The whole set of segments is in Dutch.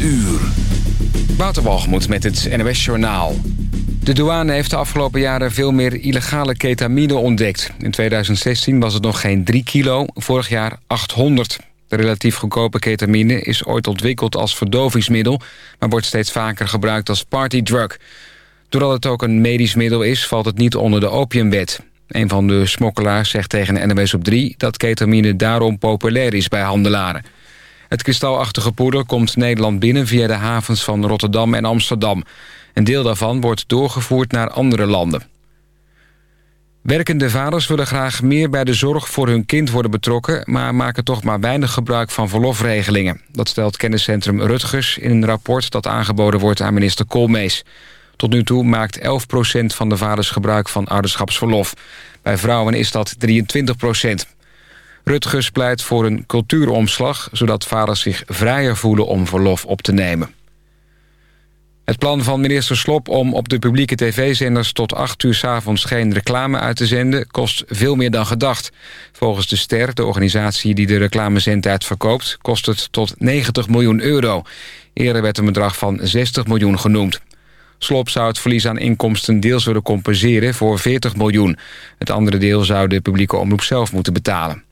uur. Waterwalgemoed met het NOS Journaal. De douane heeft de afgelopen jaren veel meer illegale ketamine ontdekt. In 2016 was het nog geen 3 kilo, vorig jaar 800. De relatief goedkope ketamine is ooit ontwikkeld als verdovingsmiddel... maar wordt steeds vaker gebruikt als partydrug. Doordat het ook een medisch middel is, valt het niet onder de opiumwet. Een van de smokkelaars zegt tegen NWS op 3... dat ketamine daarom populair is bij handelaren. Het kristalachtige poeder komt Nederland binnen via de havens van Rotterdam en Amsterdam. Een deel daarvan wordt doorgevoerd naar andere landen. Werkende vaders willen graag meer bij de zorg voor hun kind worden betrokken... maar maken toch maar weinig gebruik van verlofregelingen. Dat stelt kenniscentrum Rutgers in een rapport dat aangeboden wordt aan minister Koolmees. Tot nu toe maakt 11% van de vaders gebruik van ouderschapsverlof. Bij vrouwen is dat 23 Rutgers pleit voor een cultuuromslag... zodat vaders zich vrijer voelen om verlof op te nemen. Het plan van minister Slop om op de publieke tv-zenders... tot 8 uur s avonds geen reclame uit te zenden... kost veel meer dan gedacht. Volgens de Ster, de organisatie die de reclamezendtijd verkoopt... kost het tot 90 miljoen euro. Eerder werd een bedrag van 60 miljoen genoemd. Slop zou het verlies aan inkomsten deels willen compenseren voor 40 miljoen. Het andere deel zou de publieke omroep zelf moeten betalen.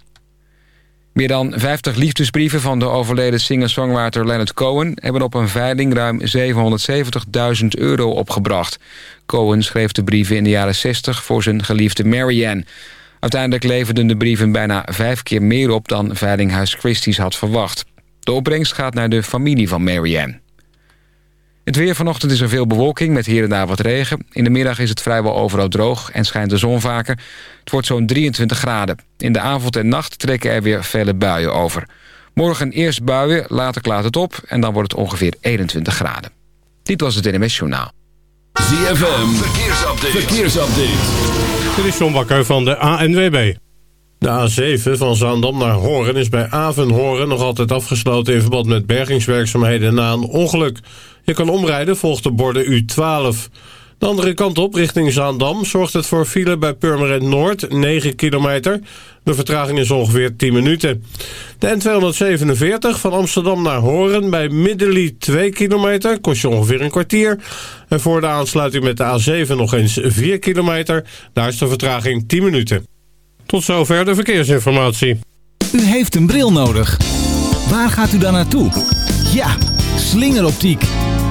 Meer dan 50 liefdesbrieven van de overleden singer-songwriter Leonard Cohen... hebben op een veiling ruim 770.000 euro opgebracht. Cohen schreef de brieven in de jaren 60 voor zijn geliefde Marianne. Uiteindelijk leverden de brieven bijna vijf keer meer op... dan Veilinghuis Christie's had verwacht. De opbrengst gaat naar de familie van Marianne. Het weer vanochtend is er veel bewolking met hier en daar wat regen. In de middag is het vrijwel overal droog en schijnt de zon vaker. Het wordt zo'n 23 graden. In de avond en nacht trekken er weer felle buien over. Morgen eerst buien, later klaart het op en dan wordt het ongeveer 21 graden. Dit was het NMS Journaal. ZFM, verkeersupdate. verkeersupdate. Dit is John Bakker van de ANWB. De A7 van Zaandam naar Horen is bij Avenhoren nog altijd afgesloten... in verband met bergingswerkzaamheden na een ongeluk. Je kan omrijden volgens de borden U12. De andere kant op, richting Zaandam, zorgt het voor file bij Purmerend Noord, 9 kilometer. De vertraging is ongeveer 10 minuten. De N247 van Amsterdam naar Horen bij Middelie 2 kilometer, kost je ongeveer een kwartier. En voor de aansluiting met de A7 nog eens 4 kilometer, daar is de vertraging 10 minuten. Tot zover de verkeersinformatie. U heeft een bril nodig. Waar gaat u dan naartoe? Ja, slingeroptiek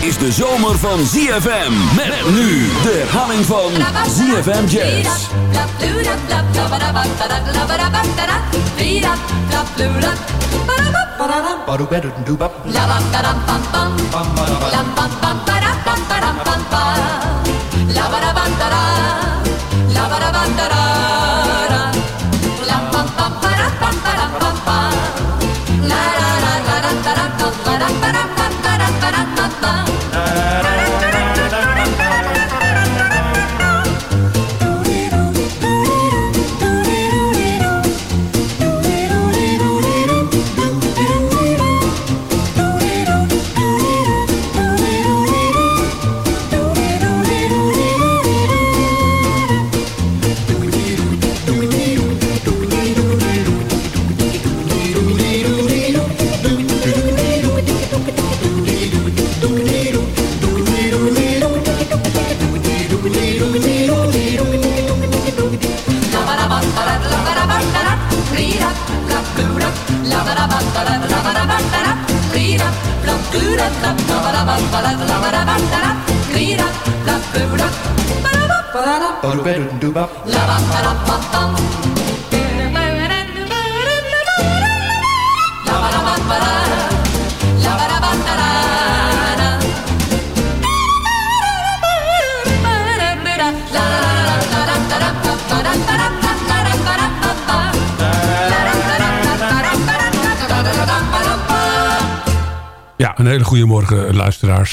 Is de zomer van ZFM. Met nu de herhaling van ZFM Jazz. Ja,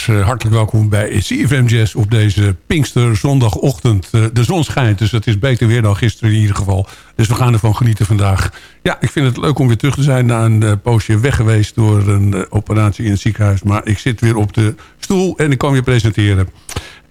Uh, hartelijk welkom bij CFM Jazz op deze Pinkster zondagochtend. Uh, de zon schijnt, dus het is beter weer dan gisteren in ieder geval. Dus we gaan ervan genieten vandaag. Ja, ik vind het leuk om weer terug te zijn na een uh, poosje weg geweest... door een operatie in het ziekenhuis. Maar ik zit weer op de stoel en ik kan weer presenteren.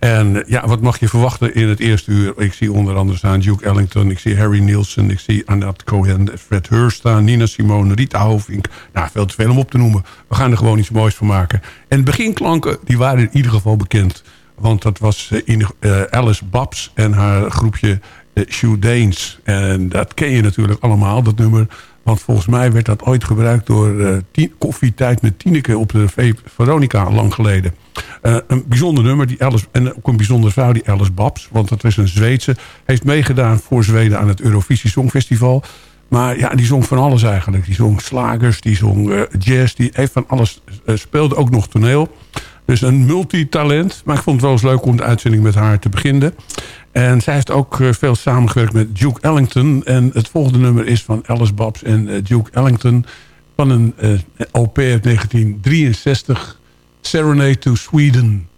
En ja, wat mag je verwachten in het eerste uur? Ik zie onder andere staan Duke Ellington, ik zie Harry Nielsen... ik zie Anat Cohen, Fred Hurst staan, Nina Simone, Rita Hovink. Nou, veel te veel om op te noemen. We gaan er gewoon iets moois van maken. En beginklanken, die waren in ieder geval bekend. Want dat was uh, Alice Babs en haar groepje uh, Shoe Danes. En dat ken je natuurlijk allemaal, dat nummer... Want volgens mij werd dat ooit gebruikt door Koffietijd met Tineke op de Veronica lang geleden. Uh, een bijzonder nummer die Alice, en ook een bijzondere vrouw, die Alice Babs. Want dat was een Zweedse. Heeft meegedaan voor Zweden aan het Eurovisie Songfestival. Maar ja, die zong van alles eigenlijk. Die zong slagers, die zong uh, jazz, die heeft van alles. speelde ook nog toneel. Dus een multitalent. Maar ik vond het wel eens leuk om de uitzending met haar te beginnen. En zij heeft ook veel samengewerkt met Duke Ellington. En het volgende nummer is van Alice Babs en Duke Ellington. Van een uh, uit 1963. Serenade to Sweden.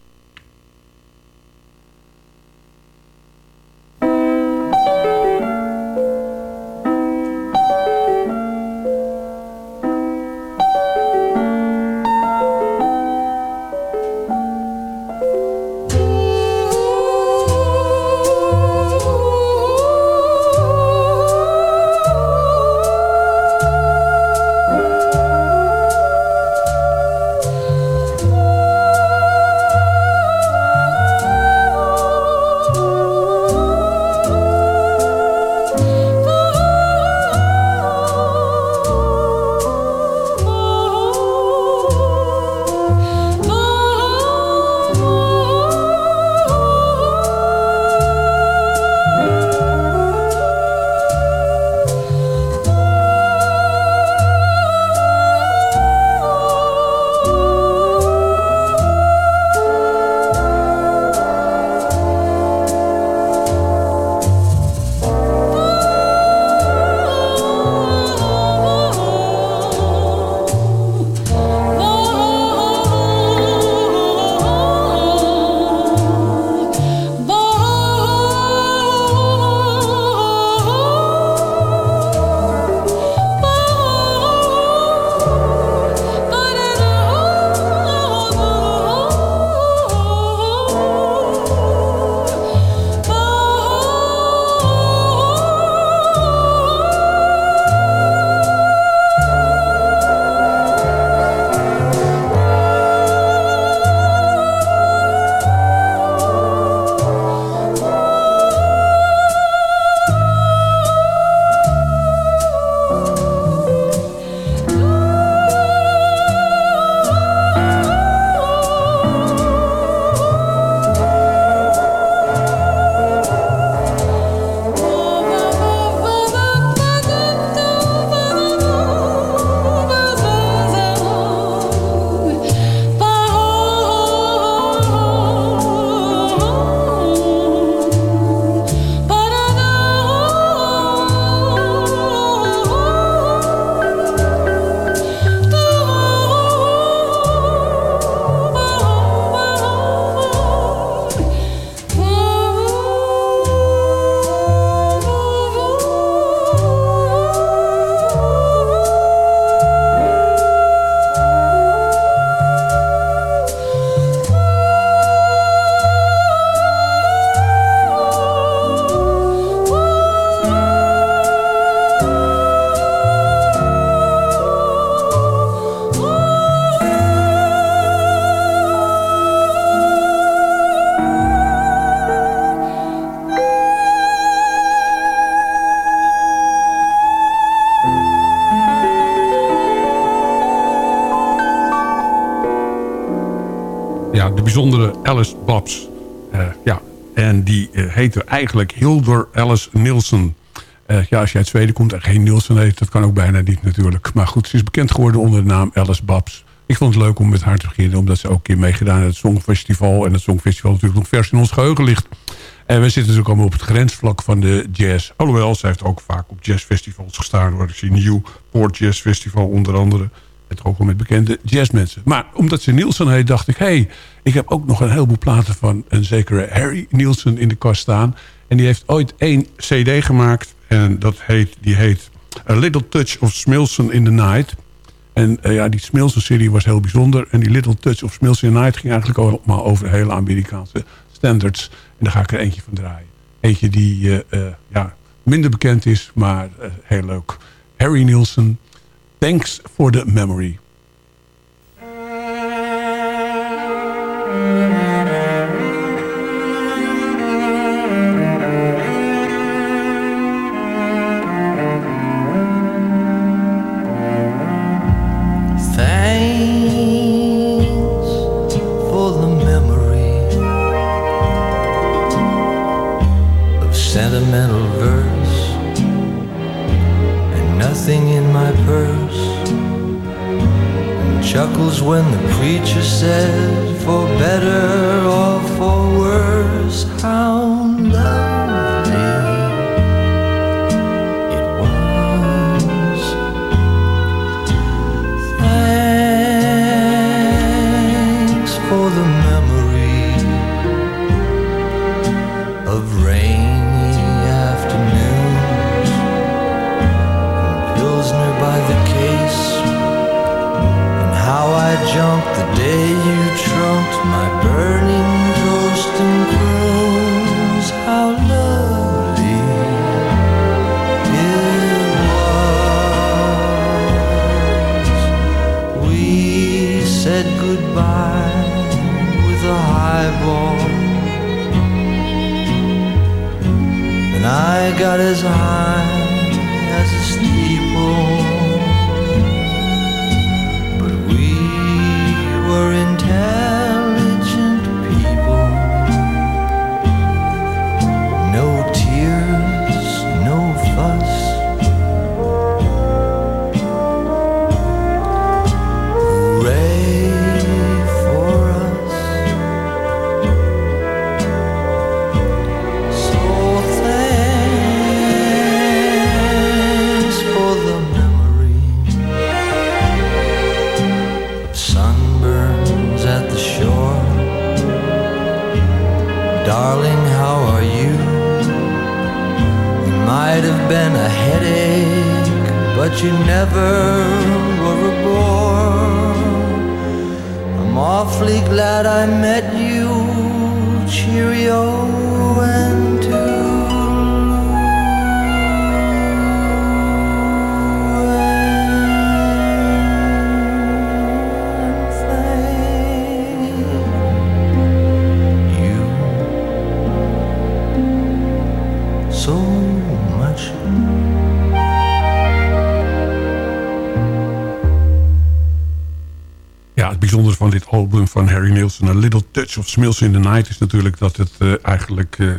Bijzondere Alice Babs. ja, en die heette eigenlijk Hildur Alice Nielsen. ja, als je uit Zweden komt en geen Nielsen heet, dat kan ook bijna niet natuurlijk. Maar goed, ze is bekend geworden onder de naam Alice Babs. Ik vond het leuk om met haar te beginnen, omdat ze ook een keer meegedaan in het Songfestival. En het Songfestival natuurlijk nog vers in ons geheugen ligt. En we zitten natuurlijk allemaal op het grensvlak van de jazz. Alhoewel, ze heeft ook vaak op jazzfestivals gestaan. Hoor. Ik zie Newport Jazz Festival onder andere. En ook wel met bekende jazzmensen. Maar omdat ze Nielsen heet, dacht ik... hé, hey, ik heb ook nog een heleboel platen van een zekere Harry Nielsen in de kast staan. En die heeft ooit één cd gemaakt. En dat heet, die heet A Little Touch of Smilson in the Night. En uh, ja, die Smilson-serie was heel bijzonder. En die Little Touch of Smilson in the Night ging eigenlijk allemaal over hele Amerikaanse standards. En daar ga ik er eentje van draaien. Eentje die uh, uh, ja, minder bekend is, maar heel leuk. Harry Nielsen, Thanks for the Memory. When the preacher said, for better or for worse, how Bijzondere van dit album van Harry Nilsson... A Little Touch of Smells in the Night... is natuurlijk dat het uh, eigenlijk... Uh,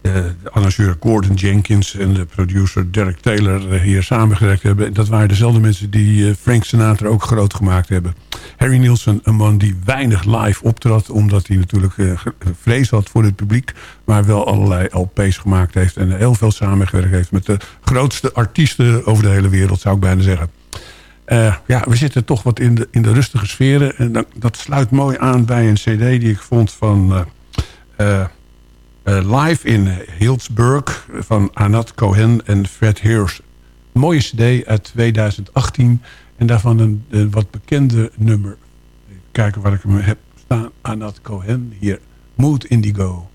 de arrangeur Gordon Jenkins en de producer Derek Taylor hier samengewerkt hebben. Dat waren dezelfde mensen die Frank Sinatra ook groot gemaakt hebben. Harry Nilsson, een man die weinig live optrad... omdat hij natuurlijk vrees had voor het publiek... maar wel allerlei LP's gemaakt heeft... en heel veel samengewerkt heeft met de grootste artiesten over de hele wereld... zou ik bijna zeggen. Uh, ja, we zitten toch wat in de, in de rustige sferen. En dat, dat sluit mooi aan bij een cd die ik vond van... Uh, uh, live in Hillsburg van Anat Cohen en Fred Heers. Mooie cd uit 2018. En daarvan een, een wat bekende nummer. Even kijken waar ik hem heb staan. Anat Cohen. Hier. Mood Indigo.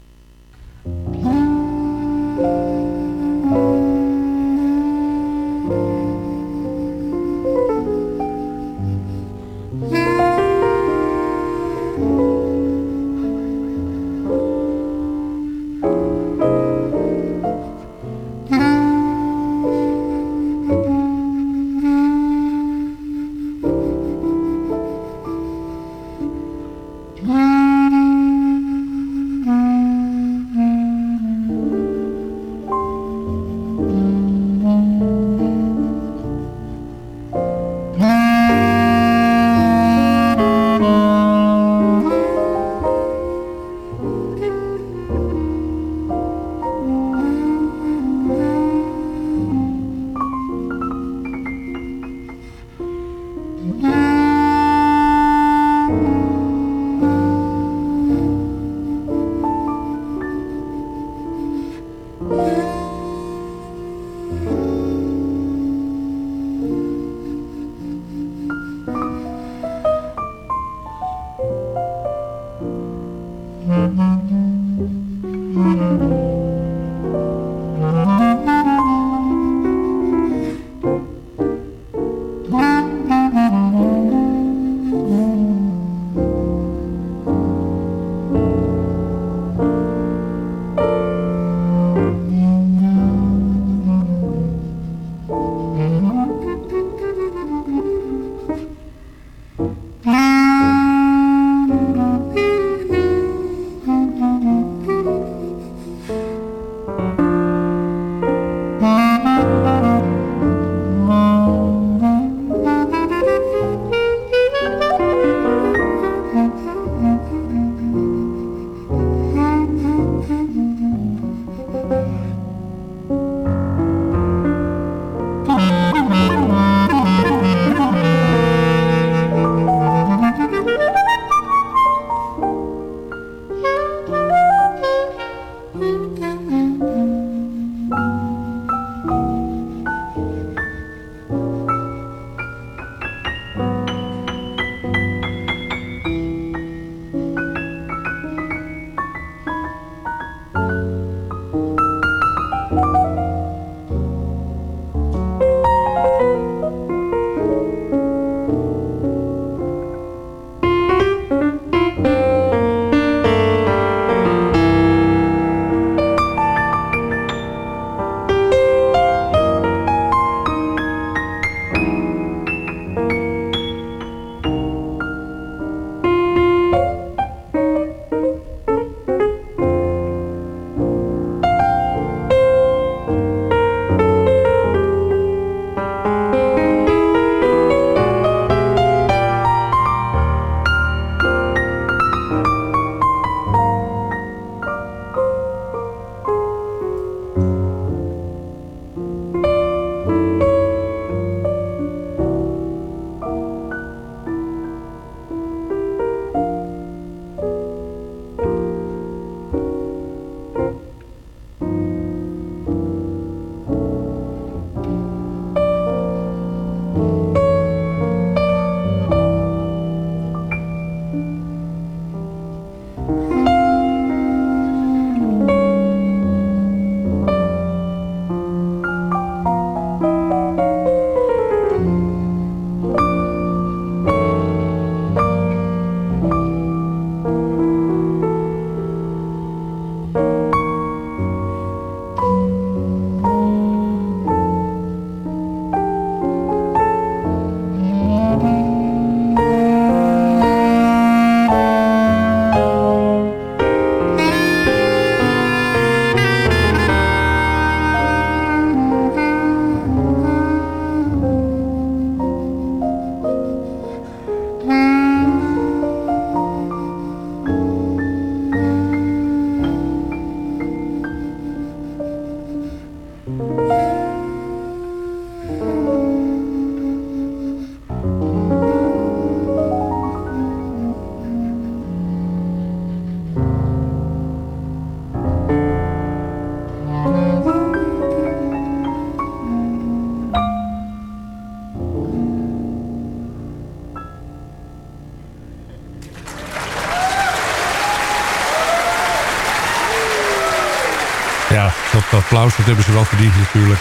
Applaus, dat hebben ze wel verdiend natuurlijk.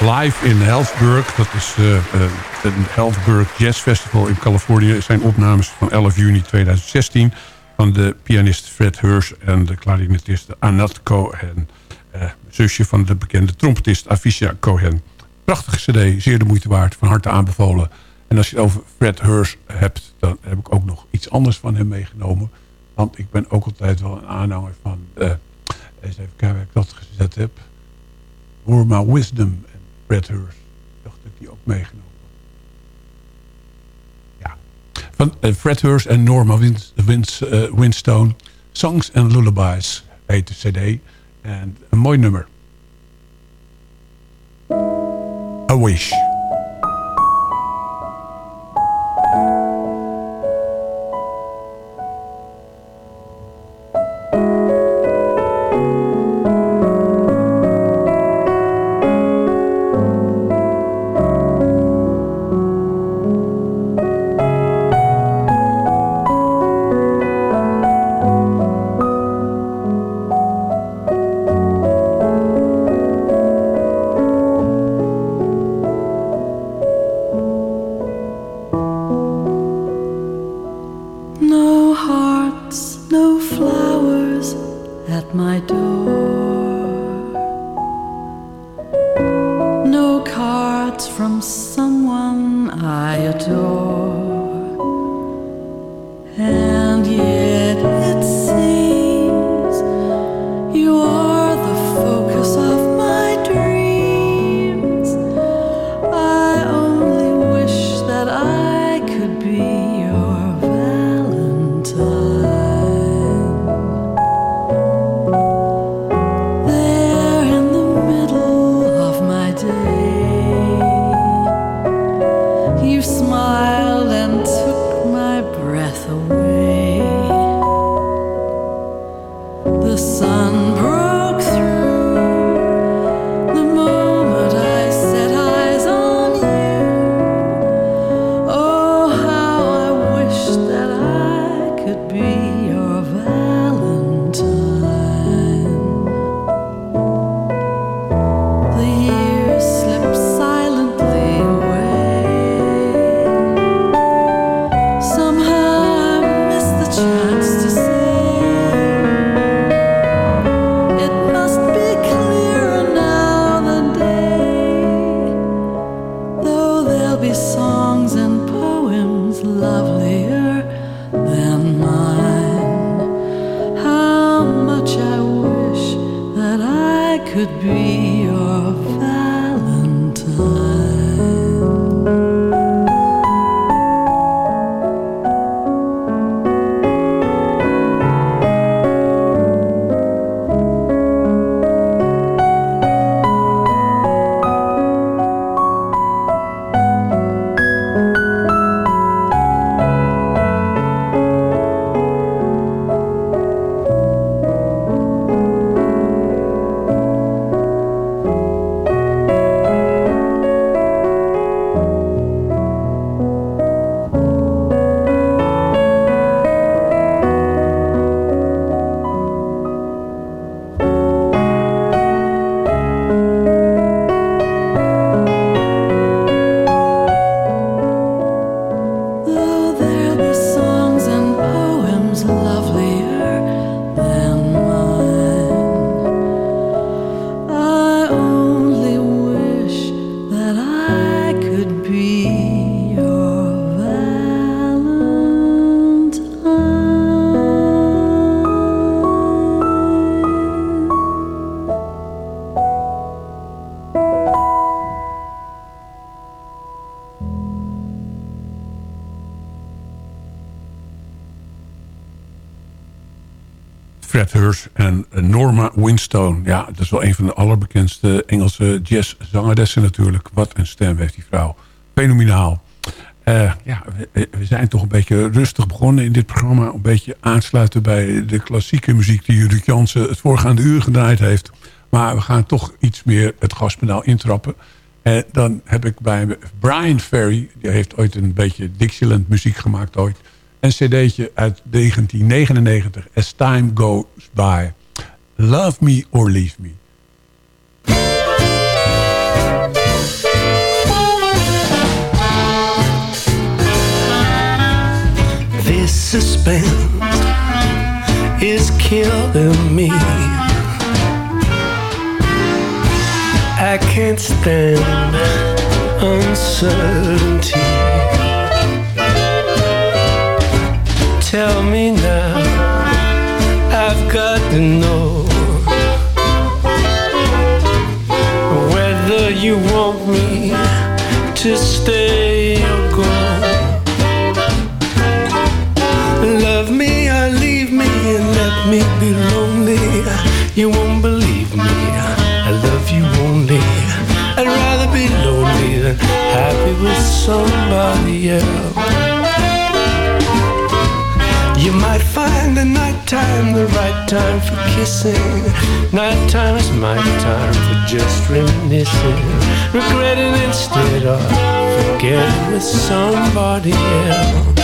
Live in Healdsburg, dat is uh, een Healdsburg Jazz Festival in Californië... zijn opnames van 11 juni 2016 van de pianist Fred Hurst... en de klarinetist Anat Cohen. Uh, zusje van de bekende trompetist Avisha Cohen. Prachtige cd, zeer de moeite waard, van harte aanbevolen. En als je het over Fred Hurst hebt... dan heb ik ook nog iets anders van hem meegenomen. Want ik ben ook altijd wel een aanhanger van... Uh, eens even kijken waar ik dat gezet heb. Norma Wisdom en Fred Hurst. Dacht ik die ook meegenomen Ja. Van Fred Hurst en Norma Wins, Wins, uh, Winstone. Songs and Lullabies heet cd. En een mooi nummer. A Wish. from someone I adore. En Norma Winstone. Ja, dat is wel een van de allerbekendste Engelse jazzzangeressen natuurlijk. Wat een stem heeft die vrouw. Fenomenaal. Uh, ja, we, zijn toch een beetje rustig begonnen in dit programma. Een beetje aansluiten bij de klassieke muziek die Ruud Jansen het voorgaande uur gedraaid heeft. Maar we gaan toch iets meer het gaspedaal intrappen. En dan heb ik bij Brian Ferry, die heeft ooit een beetje Dixieland muziek gemaakt ooit een cd'tje uit 1999. As Time Goes By. Love Me or Leave Me. This suspense is killing me. I can't stand uncertainty. Somebody else. You might find the nighttime the right time for kissing. Nighttime is my time for just reminiscing. Regretting instead of forgetting with somebody else.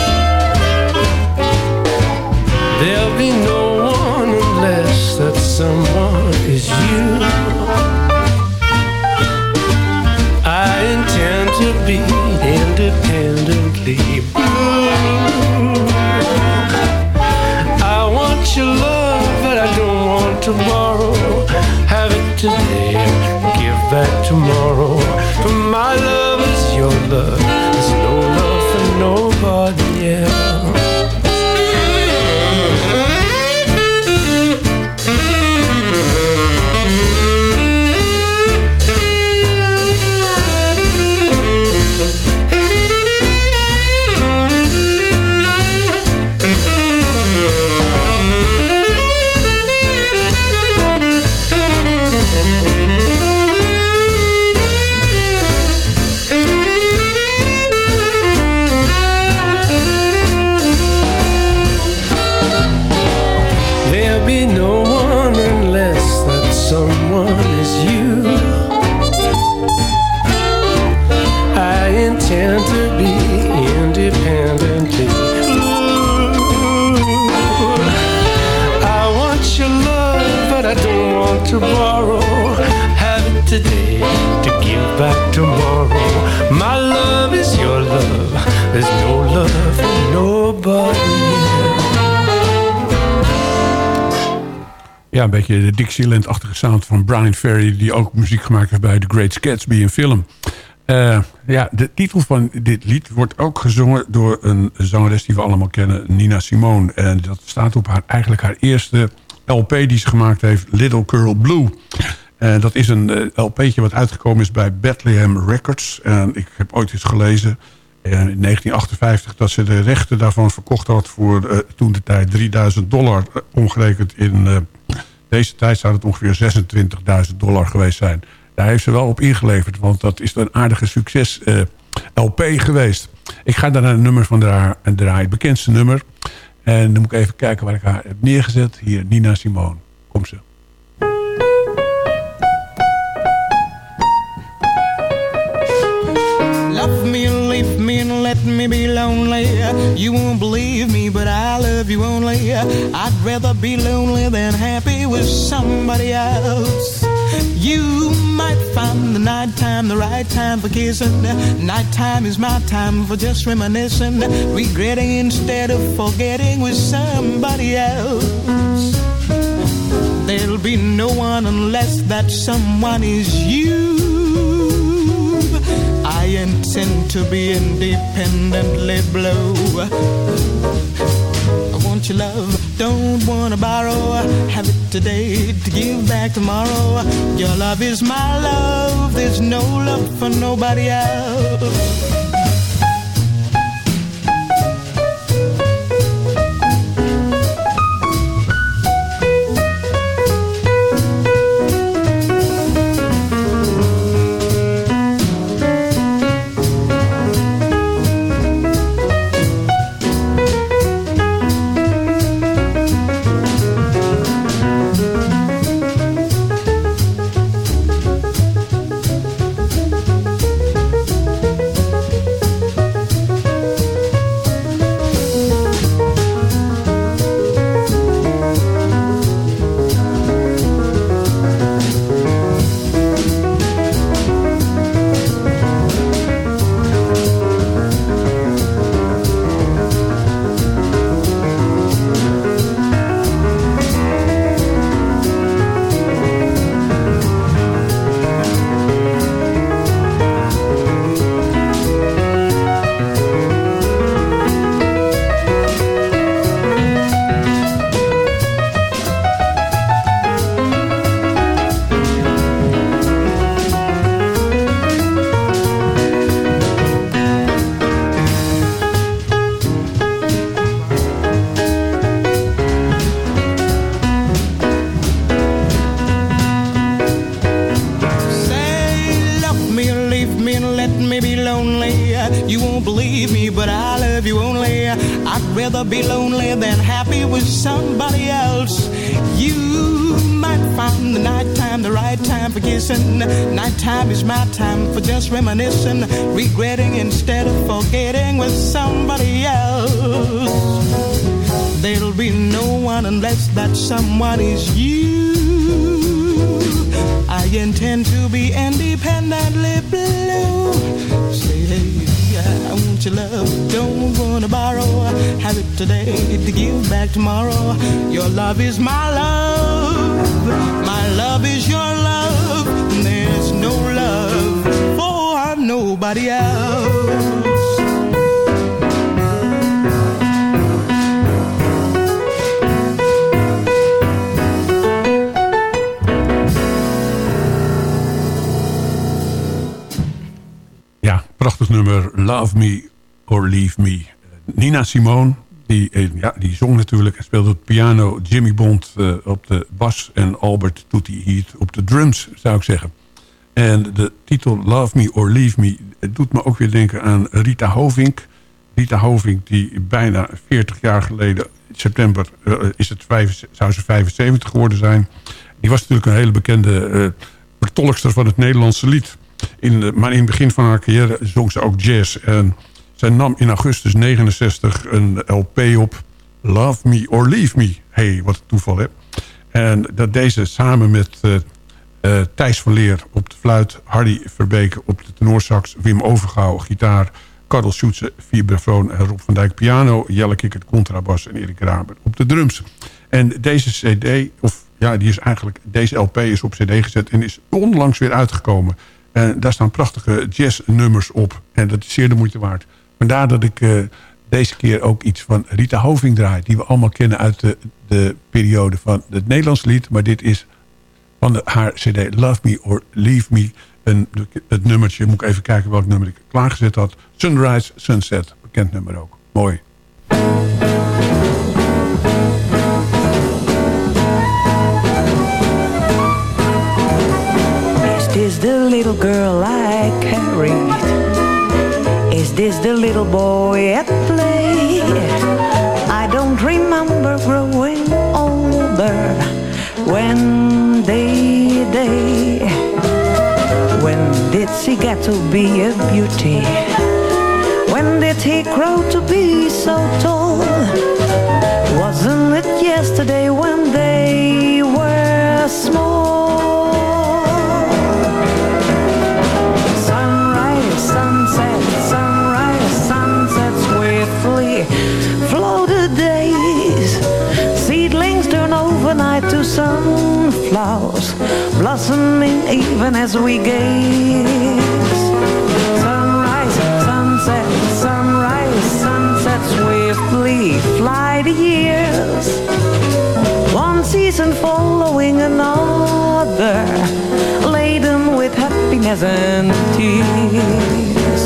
There'll be no one unless that someone is you. To be independently blue. I want your love, but I don't want to borrow. Have it today, give back tomorrow. For my love is your love. Een beetje de Dixieland-achtige sound van Brian Ferry... die ook muziek gemaakt heeft bij The Great Gatsby, een film. Eh, ja, de titel van dit lied wordt ook gezongen door een zangeres die we allemaal kennen, Nina Simone. En dat staat op haar, eigenlijk haar eerste LP die ze gemaakt heeft, Little Curl Blue. En dat is een eh, LP'tje wat uitgekomen is bij Bethlehem Records. En ik heb ooit eens gelezen eh, in 1958 dat ze de rechten daarvan verkocht had voor eh, toen de tijd 3000 dollar. eh, omgerekend in eh, deze tijd zou het ongeveer 26.000 dollar geweest zijn. Daar heeft ze wel op ingeleverd, want dat is een aardige succes eh, LP geweest. Ik ga daar een nummer van draaien, het bekendste nummer. En dan moet ik even kijken waar ik haar heb neergezet. Hier, Nina Simone. Kom ze. Me be lonely. You won't believe me, but I love you only. I'd rather be lonely than happy with somebody else. You might find the nighttime the right time for kissing. Nighttime is my time for just reminiscing, regretting instead of forgetting with somebody else. There'll be no one unless that someone is you. To be independently blue. I want your love, don't wanna borrow. Have it today to give back tomorrow. Your love is my love, there's no love for nobody else. Than happy with somebody else. You might find the nighttime the right time for kissing. Nighttime is my time for just reminiscing, regretting instead of forgetting with somebody else. There'll be no one unless that someone is you. I intend to be independently blue. Say, hey, I want your love, don't wanna borrow. Have it today to give back tomorrow. Your love is my love, my love is your love. There's no love for nobody else. Nummer. Love Me or Leave Me. Nina Simone, die, eh, ja, die zong natuurlijk en speelde op piano. Jimmy Bond eh, op de bas en Albert Tutti Heat op de drums, zou ik zeggen. En de titel Love Me or Leave Me doet me ook weer denken aan Rita Hovink. Rita Hovink die bijna 40 jaar geleden, in september eh, is het zou ze 75 geworden zijn. Die was natuurlijk een hele bekende uh, van het Nederlandse lied. In maar in het begin van haar carrière zong ze ook jazz. En zij nam in augustus 69 een LP op. Love Me or Leave Me. hey, wat een toeval hè. En dat deze samen met uh, Thijs van Leer op de fluit... Hardy Verbeke op de tenorsax... Wim Overgouw gitaar... Karel Schutze vibrafoon en Rob van Dijk piano... Jelle Kikkert contrabas en Erik Raber op de drums. En deze cd, of ja, die is eigenlijk... deze LP is op cd gezet en is onlangs weer uitgekomen... En daar staan prachtige jazznummers op. En dat is zeer de moeite waard. Vandaar dat ik uh, deze keer ook iets van Rita Hoving draai. Die we allemaal kennen uit de, de periode van het Nederlands lied. Maar dit is van de, haar cd Love Me or Leave Me. En het nummertje, moet ik even kijken welk nummer ik klaargezet had. Sunrise, Sunset. Bekend nummer ook. Mooi. Is the little girl I carried? Is this the little boy at play? I don't remember growing older when day, day. When did she get to be a beauty? When did he grow to be so tall? Blossoming even as we gaze. Sunrise, sunset, sunrise, sunset swiftly fly the years. One season following another, laden with happiness and tears.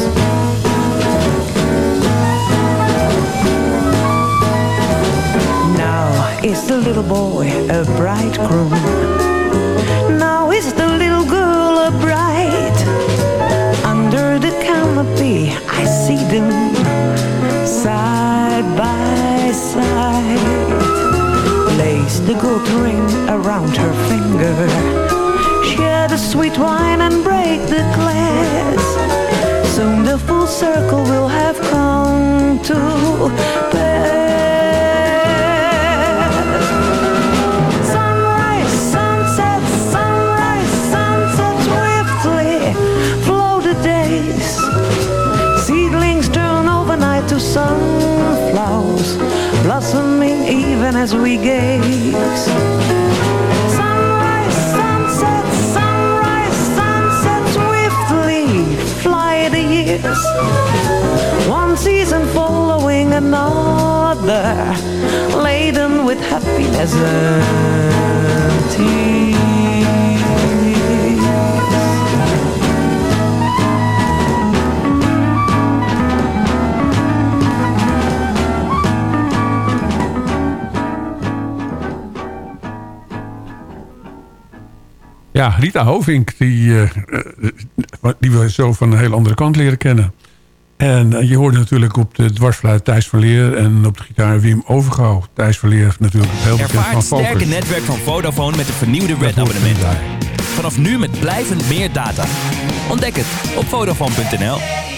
Now is the little boy a bridegroom? Side by side. Place the gold ring around her finger. Share the sweet wine and break the glass. Soon the full circle will have come to pass. As we gaze. Sunrise, sunset, sunrise, sunset, swiftly fly the years. One season following another, laden with happiness and Ja, Rita Hovink, die, eh, die we zo van een heel andere kant leren kennen. En je hoorde natuurlijk op de dwarsfluit Thijs van Leer... en op de gitaar Wim Overgouw. Thijs van Leer natuurlijk heel bekend Ervaar van het sterke netwerk van Vodafone met de vernieuwde Red-abonnement. Vanaf nu met blijvend meer data. Ontdek het op Vodafone.nl.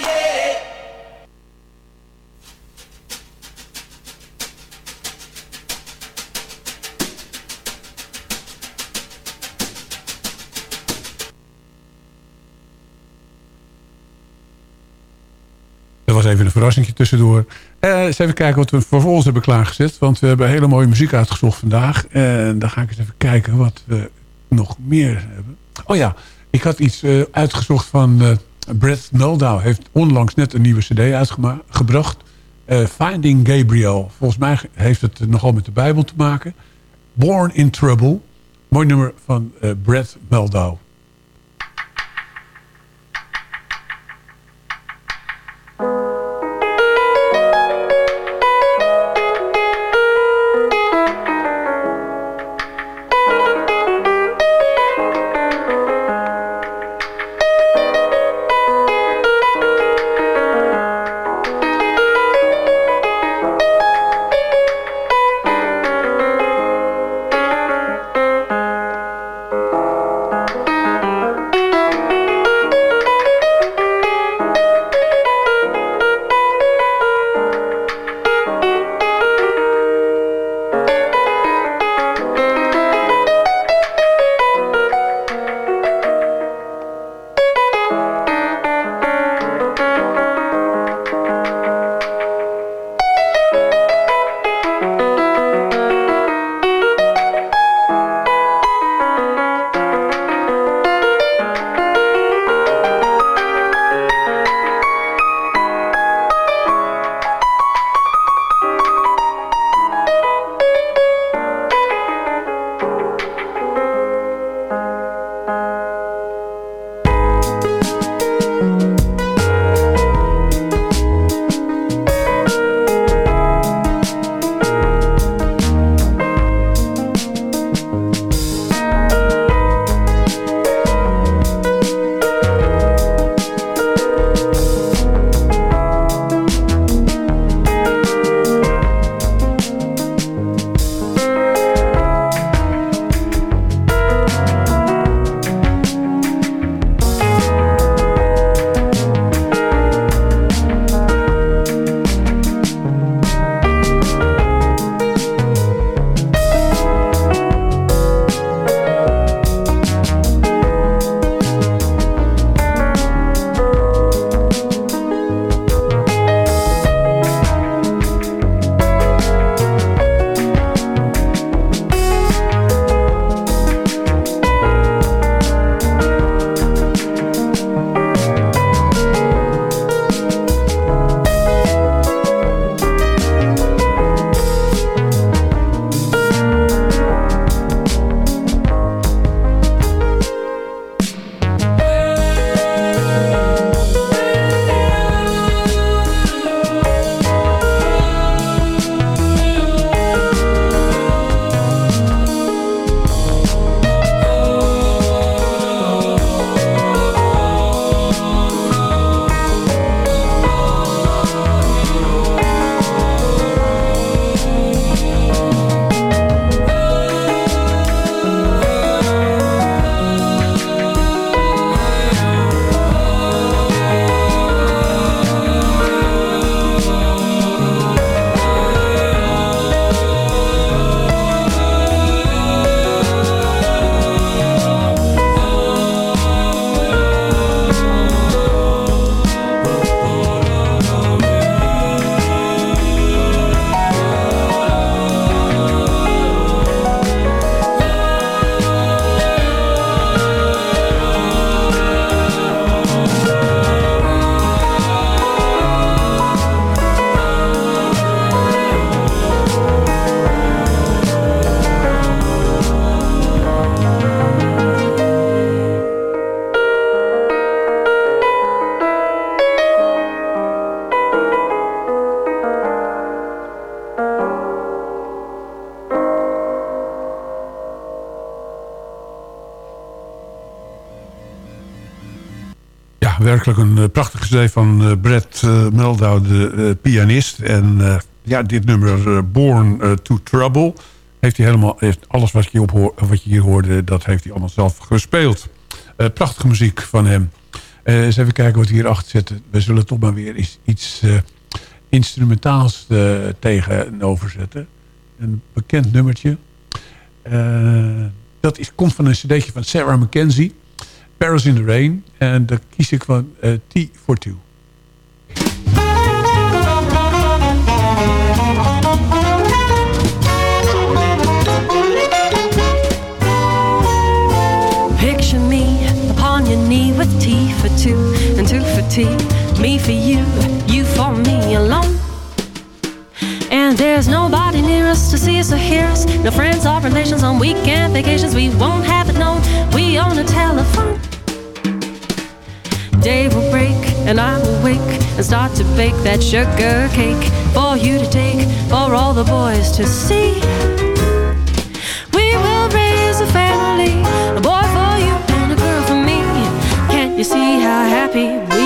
Dat was even een verrassingje tussendoor. Eh, eens even kijken wat we ons hebben klaargezet. Want we hebben hele mooie muziek uitgezocht vandaag. En dan ga ik eens even kijken wat we nog meer hebben. Oh ja, ik had iets eh, uitgezocht van eh Brett Meldau. Heeft onlangs net een nieuwe cd uitgebracht. Finding Gabriel. Volgens mij heeft het nogal met de Bijbel te maken. Born in Trouble. Mooi nummer van Brett Meldau. Werkelijk een uh, prachtige cd van uh, Brett uh, Meldau, de pianist. En ja, dit nummer, Born to Trouble... heeft hij helemaal, heeft alles wat je, wat je hier hoorde... dat heeft hij allemaal zelf gespeeld. prachtige muziek van hem. eens even kijken wat hier achter zetten. We zullen toch maar weer iets, iets instrumentaals tegenover zetten. Een bekend nummertje. dat is, komt van een cd'tje van Sarah McKenzie... Paris in the Rain. En daar kies ik van uh, T for Two. Picture me upon your knee with tea for two and two for tea. Me for you, you for me alone. And there's nobody near us to see us or hear us. No friends or relations on weekend vacations. We won't have it known. We own a telephone day will break and I will wake and start to bake that sugar cake for you to take, for all the boys to see. We will raise a family, a boy for you and a girl for me. Can't you see how happy we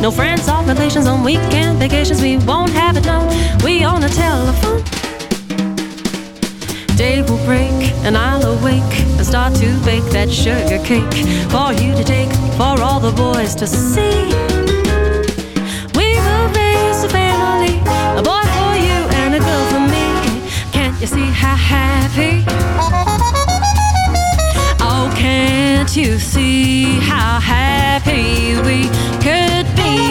No friends or relations on weekend vacations, we won't have it known. We on the telephone. Day will break and I'll awake and start to bake that sugar cake for you to take, for all the boys to see. We will raise a family, a boy for you and a girl for me. Can't you see how happy? You see how happy we could be?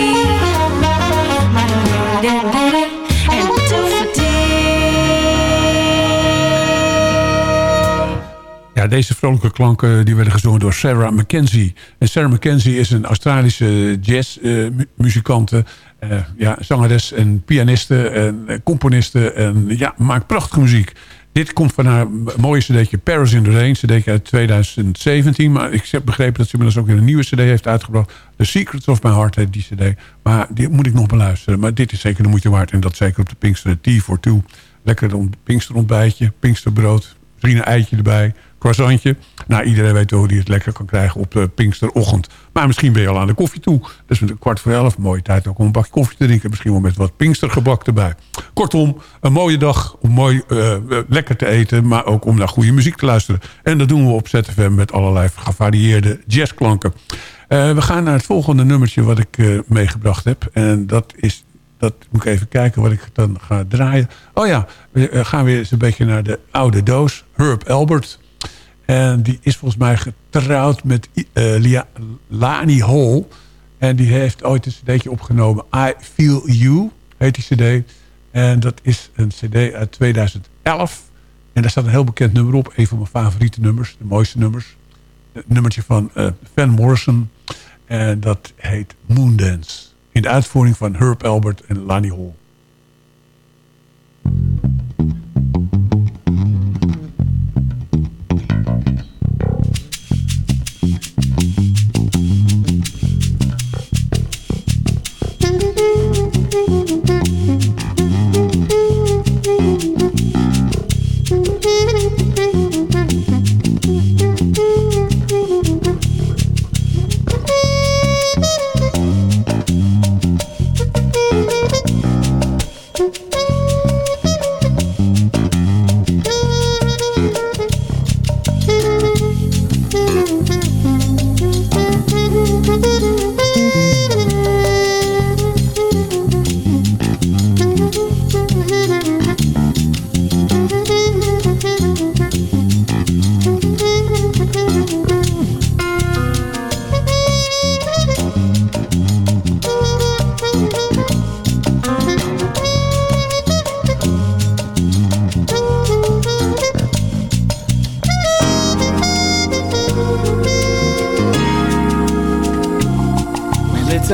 Ja, deze vrolijke klanken die werden gezongen door Sarah McKenzie. En Sarah McKenzie is een Australische jazzmuzikante. Uh, uh, ja, zangeres en pianiste en componiste. En ja, maakt prachtige muziek. Dit komt van haar mooie cd'tje Paris in the Rain. Cd'tje uit 2017. Maar ik heb begrepen dat ze inmiddels ook weer een nieuwe cd heeft uitgebracht. The Secrets of My Heart heet die cd. Maar die moet ik nog beluisteren. Maar dit is zeker de moeite waard. En dat zeker op de Pinkster Tea for Two. Lekker een Pinksterontbijtje, Pinksterbrood. Vrienden eitje erbij croissantje. Nou, iedereen weet hoe hij het lekker kan krijgen op de Pinksterochtend. Maar misschien ben je al aan de koffie toe. Dus een kwart voor elf, mooie tijd ook om een bakje koffie te drinken. Misschien wel met wat Pinkstergebak erbij. Kortom, een mooie dag om mooi uh, lekker te eten... maar ook om naar goede muziek te luisteren. En dat doen we op ZFM met allerlei gevarieerde jazzklanken. We gaan naar het volgende nummertje wat ik meegebracht heb. En dat is dat moet ik even kijken wat ik dan ga draaien. Oh ja, we gaan weer eens een beetje naar de oude doos. Herb Albert. En die is volgens mij getrouwd met uh, Lani Hall. En die heeft ooit een cd'tje opgenomen. I Feel You heet die cd. En dat is een cd uit 2011. En daar staat een heel bekend nummer op. Een van mijn favoriete nummers. De mooiste nummers. Een nummertje van uh, Van Morrison. En dat heet Moondance. In de uitvoering van Herb Albert en Lani Hall.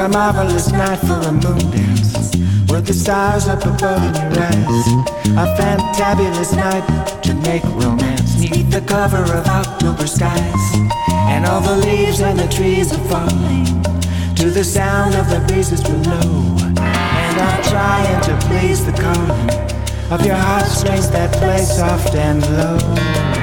Marvelous night for a moon dance With the stars up above in your eyes A fantabulous night to make romance Neath the cover of October skies. And all the leaves and the trees are falling To the sound of the breezes below. And I'm trying to please the calling Of your heartstrings that play soft and low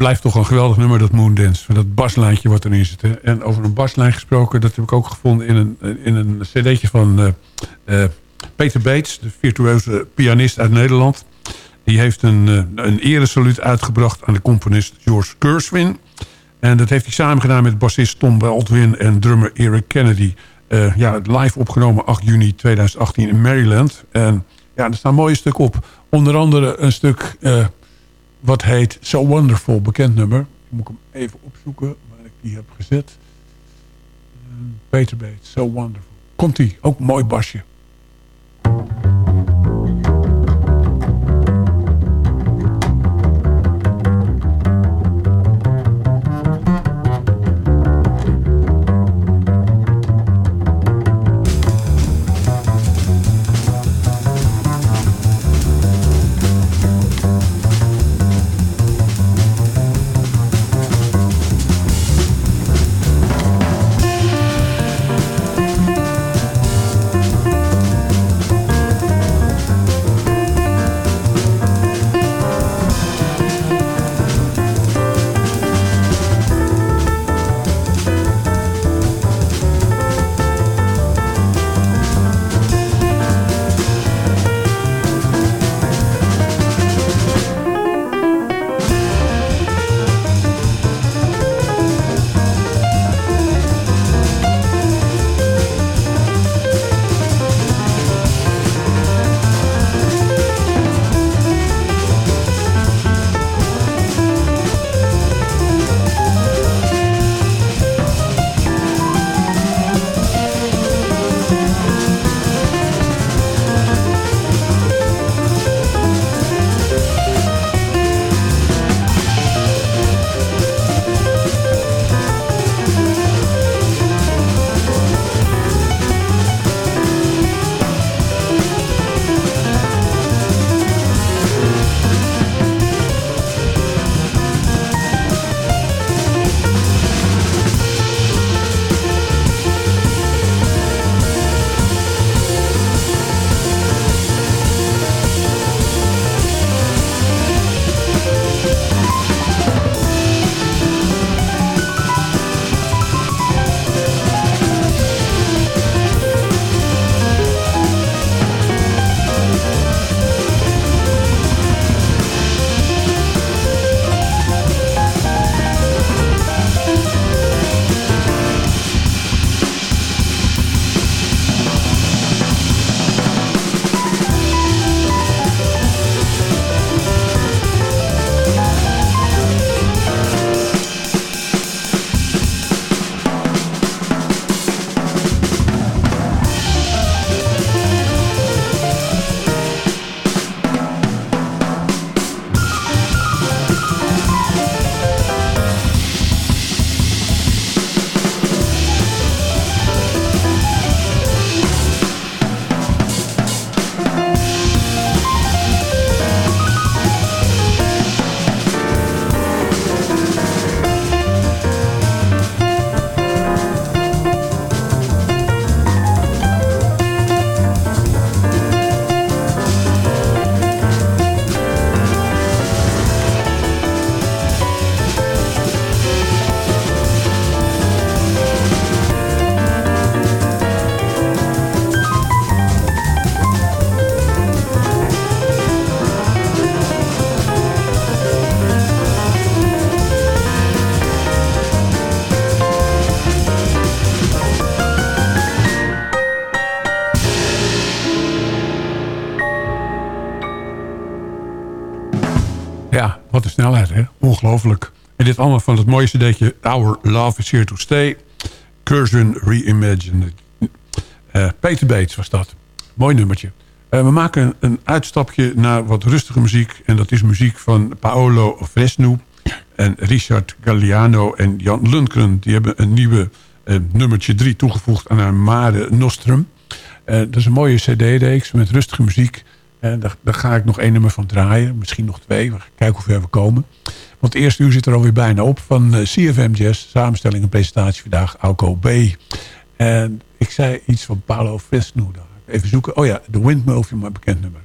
blijft toch een geweldig nummer, dat Moondance. Dat baslijntje wat erin zit. En over een baslijn gesproken, dat heb ik ook gevonden in een, in een cd'tje van uh, Peter Bates, de virtueuze pianist uit Nederland. Die heeft een, uh, een eresaluut uitgebracht aan de componist George Gershwin. En dat heeft hij samen gedaan met bassist Tom Baldwin en drummer Eric Kennedy. Uh, ja, live opgenomen 8 juni 2018 in Maryland. En ja, er staan mooie stukken op. Onder andere een stuk wat heet So Wonderful, bekend nummer. moet ik hem even opzoeken waar ik die heb gezet. Uh, Peter Bates, So Wonderful. Komt-ie, ook mooi basje. Allemaal van het mooie cd'tje Our Love is Here to Stay. Curzon Reimagined. Uh, Peter Bates was dat. Mooi nummertje. Uh, we maken een uitstapje naar wat rustige muziek. En dat is muziek van Paolo Fresno en Richard Galliano en Jan Lundgren. Die hebben een nieuwe uh, nummertje 3 toegevoegd aan haar Mare Nostrum. dat is een mooie cd-reeks met rustige muziek. Daar, daar, ga ik nog één nummer van draaien. Misschien nog twee. We gaan kijken hoe ver we komen. Want het eerste uur zit er alweer bijna op. Van uh, CFM Jazz. Samenstelling en presentatie vandaag. Alco B. En ik zei iets van Paolo Fresno. Even zoeken. Oh ja, The Windmill vind mijn bekend nummer.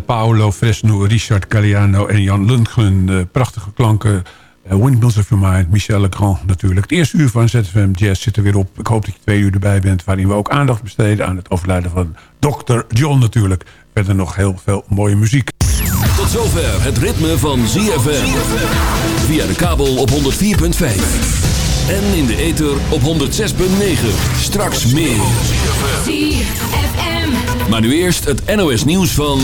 Paolo Fresno, Richard Galliano en Jan Lundgren. Eh, prachtige klanken. Uh, Windmills of Your Mind, Michel Legrand natuurlijk. Het eerste uur van ZFM Jazz zit er weer op. Ik hoop dat je twee uur erbij bent... waarin we ook aandacht besteden aan het overlijden van Dr. John natuurlijk. Verder nog heel veel mooie muziek. Tot zover het ritme van ZFM. Via de kabel op 104.5. En in de ether op 106.9. Straks meer. Maar nu eerst het NOS nieuws van...